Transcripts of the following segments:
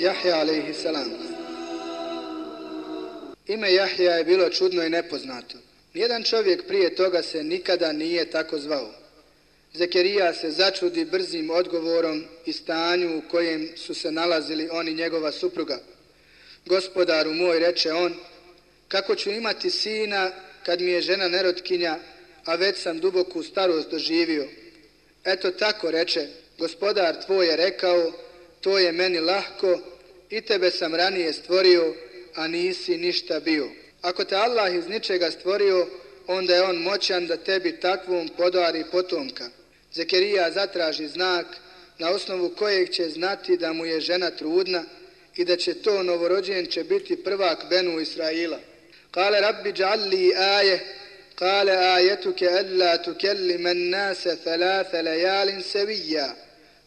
Jahja alaihi salam. Ime Jahja je bilo čudno i nepoznato. Nijedan čovjek prije toga se nikada nije tako zvao. Zekerija se začudi brzim odgovorom i stanju u kojem su se nalazili oni njegova supruga. Gospodaru moj, reče on, kako ću imati sina kad mi je žena nerotkinja, a već sam duboku starost doživio. Eto tako, reče, gospodar tvoj je rekao, to je meni lahko i tebe sam ranije stvorio, a nisi ništa bio. Ako te Allah iz ničega stvorio, onda je on moćan da tebi takvom podari potomka. Zekerija zatraži znak na osnovu kojeg će znati da mu je žena trudna i da će to novorođenče biti prvak Benu Israila. Kale rabbi džalli aje, kale ajetuke alla tukelli men nase thalatha lejalin sevija.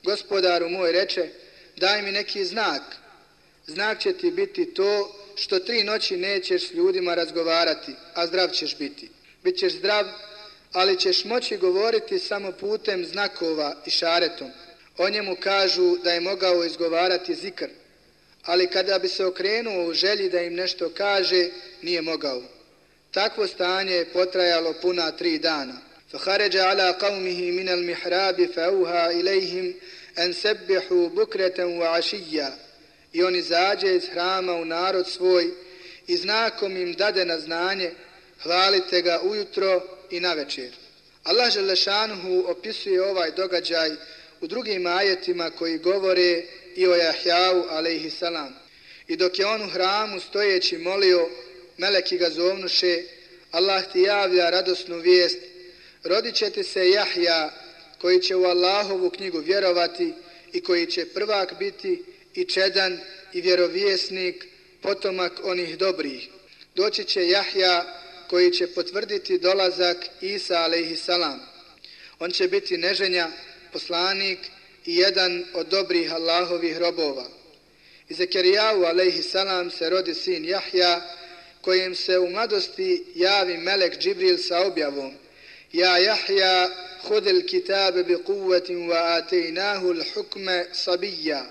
Gospodaru moj reče, daj mi neki znak Znak će ti biti to što tri noći nećeš s ljudima razgovarati, a zdrav ćeš biti. Bićeš zdrav, ali ćeš moći govoriti samo putem znakova i šaretom. O njemu kažu da je mogao izgovarati zikr, ali kada bi se okrenuo u želji da im nešto kaže, nije mogao. Takvo stanje je potrajalo puna tri dana. فخرج على قومه من المحراب فأوها إليهم أن سبحوا بكرة وعشيا I on izađe iz hrama u narod svoj i znakom im dade na znanje hvalite ga ujutro i na večer. Allah Želešanuhu opisuje ovaj događaj u drugim ajetima koji govore i o Jahjavu alaihi salam. I dok je on u hramu stojeći molio, meleki ga zovnuše, Allah ti javlja radosnu vijest, rodit će se Jahja koji će u Allahovu knjigu vjerovati i koji će prvak biti i čedan i vjerovjesnik, potomak onih dobrih. Doći će Jahja koji će potvrditi dolazak Isa alaihi salam. On će biti neženja, poslanik i jedan od dobrih Allahovih robova. I Zekerijavu alaihi salam se rodi sin Jahja, kojem se u mladosti javi melek Džibril sa objavom. Ja Jahja hudil kitabe bi kuvatim wa atejnahu l'hukme sabija.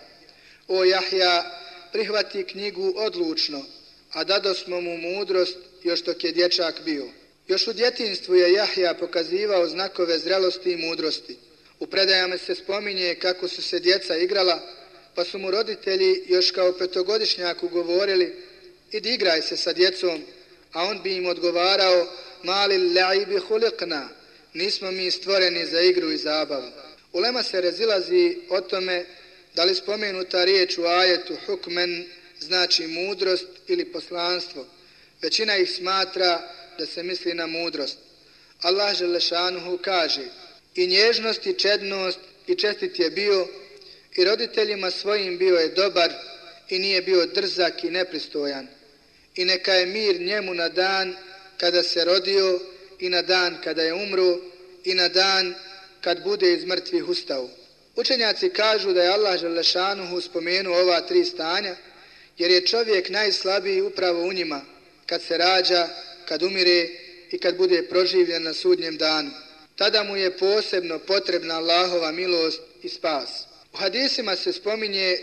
O Jahja, prihvati knjigu odlučno, a dado smo mu mudrost još dok je dječak bio. Još u djetinstvu je Jahja pokazivao znakove zrelosti i mudrosti. U predajama se spominje kako su se djeca igrala, pa su mu roditelji još kao petogodišnjaku govorili idi igraj se sa djecom, a on bi im odgovarao mali laibi hulikna, nismo mi stvoreni za igru i zabavu. Ulema se razilazi o tome da li spomenuta riječ u ajetu hukmen znači mudrost ili poslanstvo. Većina ih smatra da se misli na mudrost. Allah Želešanuhu kaže i nježnost i čednost i čestit je bio i roditeljima svojim bio je dobar i nije bio drzak i nepristojan. I neka je mir njemu na dan kada se rodio i na dan kada je umro i na dan kad bude iz mrtvih ustao. Učenjaci kažu da je Allah Želešanuhu spomenuo ova tri stanja, jer je čovjek najslabiji upravo u njima, kad se rađa, kad umire i kad bude proživljen na sudnjem danu. Tada mu je posebno potrebna Allahova milost i spas. U hadisima se spominje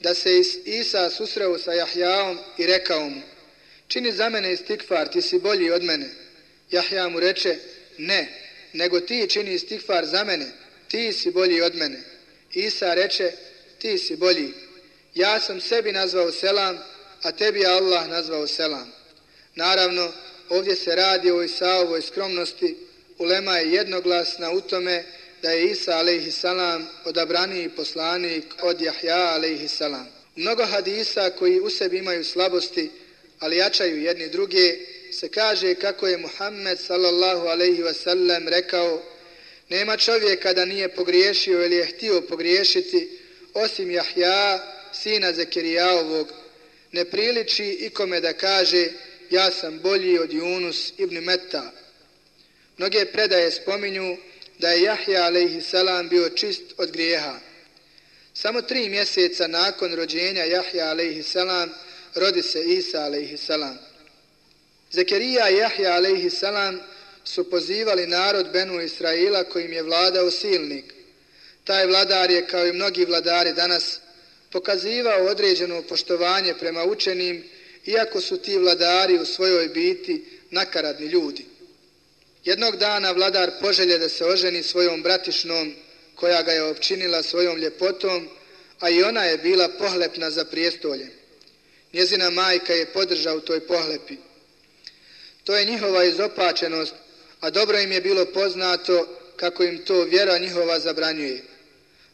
da se Isa susreo sa Jahjaom i rekao mu, čini za mene istikfar, ti si bolji od mene. Jahja mu reče, ne, nego ti čini istikfar za mene, ti si bolji od mene. Isa reče, ti si bolji. Ja sam sebi nazvao selam, a tebi je Allah nazvao selam. Naravno, ovdje se radi o Isaovoj skromnosti, ulema je jednoglasna u tome da je Isa a.s. odabraniji poslanik od Jahja a.s. Mnogo hadisa koji u sebi imaju slabosti, ali jačaju jedni druge, se kaže kako je Muhammed sallallahu alaihi wasallam rekao nema čovjeka da nije pogriješio ili je htio pogriješiti osim Jahja, sina Zekirijaovog, ne priliči ikome da kaže ja sam bolji od Junus ibn Metta. Mnoge predaje spominju da je Jahja a.s. bio čist od grijeha. Samo tri mjeseca nakon rođenja Jahja a.s. rodi se Isa a.s. Zekerija i Jahja a.s su pozivali narod Benu Israila kojim je vladao silnik. Taj vladar je kao i mnogi vladari danas pokazivao određeno poštovanje prema učenim, iako su ti vladari u svojoj biti nakaradni ljudi. Jednog dana vladar poželje da se oženi svojom bratišnom, koja ga je opčinila svojom ljepotom, a i ona je bila pohlepna za prijestolje. Njezina majka je podržao u toj pohlepi. To je njihova izopačenost, a dobro im je bilo poznato kako im to vjera njihova zabranjuje.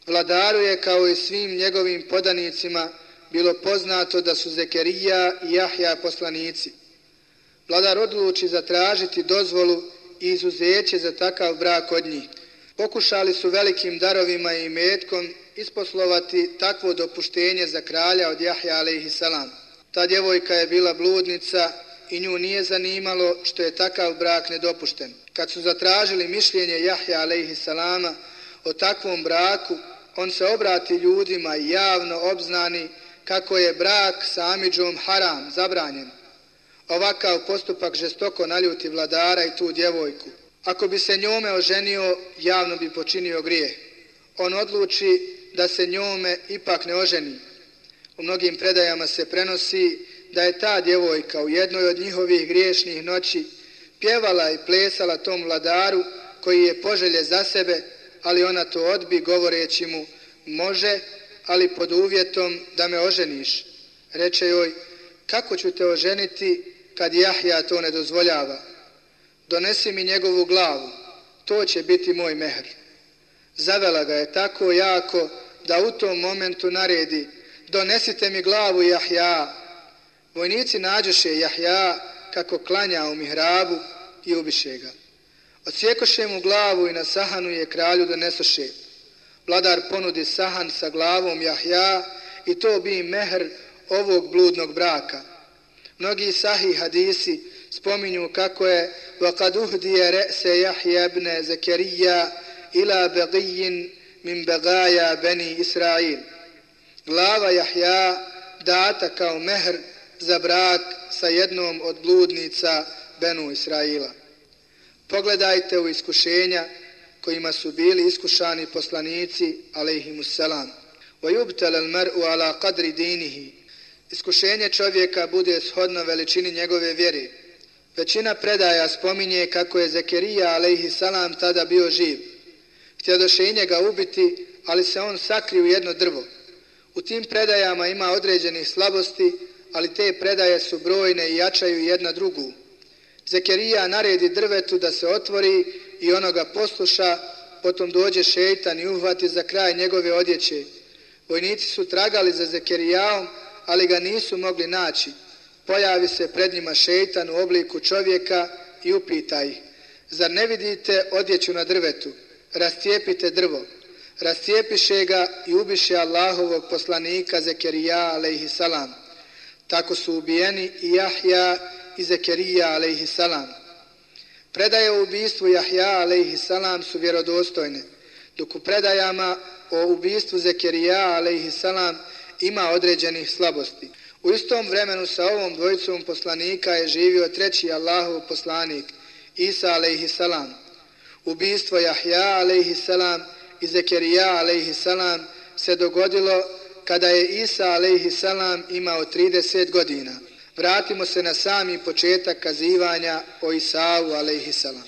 Vladaru je kao i svim njegovim podanicima bilo poznato da su Zekerija i Jahja poslanici. Vladar odluči zatražiti dozvolu i izuzeće za takav brak od njih. Pokušali su velikim darovima i metkom isposlovati takvo dopuštenje za kralja od Jahja a.s. Ta djevojka je bila bludnica i nju nije zanimalo što je takav brak nedopušten. Kad su zatražili mišljenje Jahja a.s. o takvom braku, on se obrati ljudima i javno obznani kako je brak sa Amidžom haram, zabranjen. Ovakav postupak žestoko naljuti vladara i tu djevojku. Ako bi se njome oženio, javno bi počinio grije. On odluči da se njome ipak ne oženi. U mnogim predajama se prenosi da je ta djevojka u jednoj od njihovih griješnih noći pjevala i plesala tom vladaru koji je poželje za sebe, ali ona to odbi govoreći mu može, ali pod uvjetom da me oženiš. Reče joj, kako ću te oženiti kad Jahja to ne dozvoljava? Donesi mi njegovu glavu, to će biti moj mehr. Zavela ga je tako jako da u tom momentu naredi, donesite mi glavu Jahja. Vojnici nađoše Jahja kako klanja u mihrabu i ubiše ga. Odsjekoše mu glavu i na sahanu je kralju donesoše. Vladar ponudi sahan sa glavom Jahja i to bi mehr ovog bludnog braka. Mnogi sahi hadisi spominju kako je وَقَدْ اُهْدِيَ رَأْسَ يَحْيَ بْنَ زَكَرِيَّا إِلَى بَغِيٍّ مِنْ بَغَايَا بَنِي إِسْرَائِيلِ Glava Jahja data kao mehr za brak sa jednom od bludnica Benu Israila. Pogledajte u iskušenja kojima su bili iskušani poslanici, alaihimussalam. وَيُبْتَلَ الْمَرْءُ عَلَى قَدْرِ دِينِهِ Iskušenje čovjeka bude shodno veličini njegove vjere. Većina predaja spominje kako je Zekerija, alaihissalam, tada bio živ. Htjedoše i njega ubiti, ali se on sakri u jedno drvo. U tim predajama ima određenih slabosti, ali te predaje su brojne i jačaju jedna drugu. Zekerija naredi drvetu da se otvori i onoga posluša, potom dođe šeitan i uhvati za kraj njegove odjeće. Vojnici su tragali za Zekerijaom, ali ga nisu mogli naći. Pojavi se pred njima šeitan u obliku čovjeka i upita ih. Zar ne vidite odjeću na drvetu? Rastijepite drvo. Rastijepiše ga i ubiše Allahovog poslanika Zekerija, alaihissalam. Tako su ubijeni i Jahja i Zekerija, alaihissalam. Predaje o ubistvu Jahja, alaihissalam, su vjerodostojne, dok u predajama o ubistvu Zekerija, alaihissalam, ima određenih slabosti. U istom vremenu sa ovom dvojicom poslanika je živio treći Allahov poslanik, Isa, alaihissalam. Ubistvo Jahja, alaihissalam, i Zekerija, alaihissalam, se dogodilo kada je Isa, alaihissalam, imao 30 godina. Vratimo se na sami početak kazivanja o Isavu, alaihissalam.